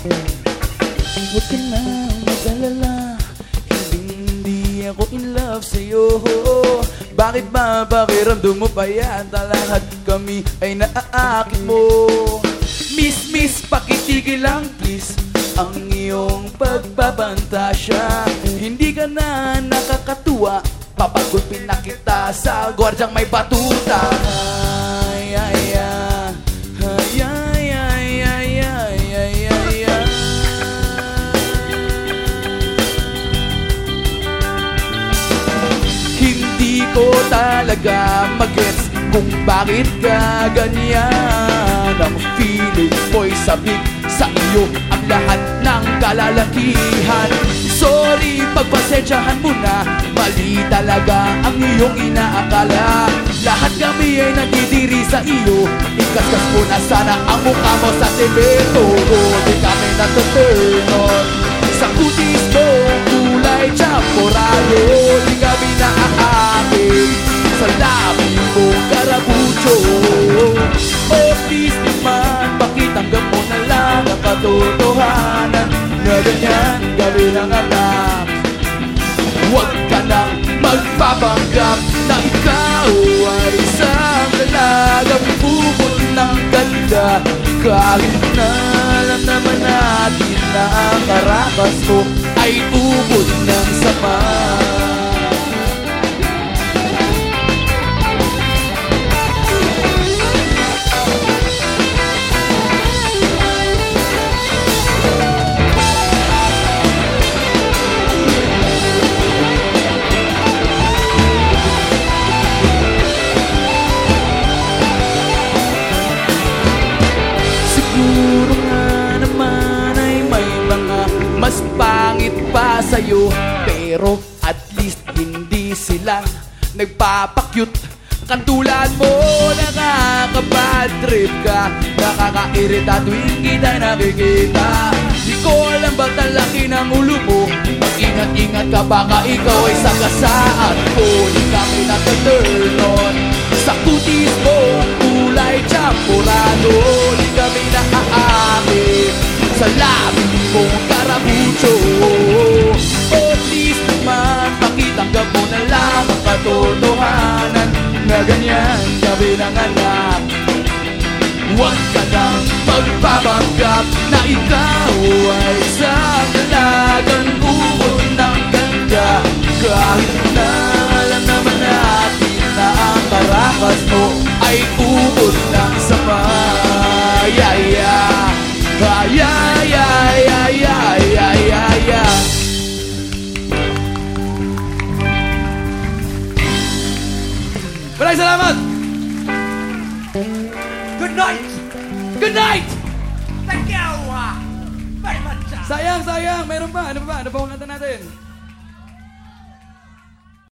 Huwag ka na mag-alala. Hindi ako in love sa'yo. Bakit ba pakiramdam mo pa yata Lahat kami ay naaakit mo. Miss, miss, pakitigil lang please. Ang iyong pagpapantasya Hindi ka na nakakatuwa. Papagulpin na kita sa gwardyang may batuta ko talaga magets kung bakit ka ganyan. Ang feeling ko'y sabik sa iyo ang lahat ng kalalakihan. Sorry, pagpasensyahan mo na. Mali talaga ang iyong inaakala. Lahat kami ay nagdidiri sa iyo. Ikaskas mo na sana ang mukha mo sa semento anak Huwag ka nang magpapanggap Na ikaw ay isang dalagang bubot ng ganda. Kahit na alam naman natin na ang karakas mo Ay ubod ng sama sa'yo Pero at least hindi sila nagpapakyut. Katulad mo, nakakabad trip ka Nakakairita tuwing kita nakikita. Di ko alam ba't ang laki ng ulo mo. Mag-ingat-ingat ka baka ikaw ay sagasaan ko. Di kami nataturn on Sa kutis mo, kulay champorado Di kami naaakit Sa labi mong karabucho katotohanan na ganyan kami ng anak. Huwag ka nang magpapanggap na ikaw ay isang dalagang ubod ng ganda. Kahit na alam naman natin na ang karakas mo ay ubod ng sama. Yeah, Good night! Good night! Thank you! Very much! Sayang, sayang! Meron pa! Ano pa ba? Ano pa natin?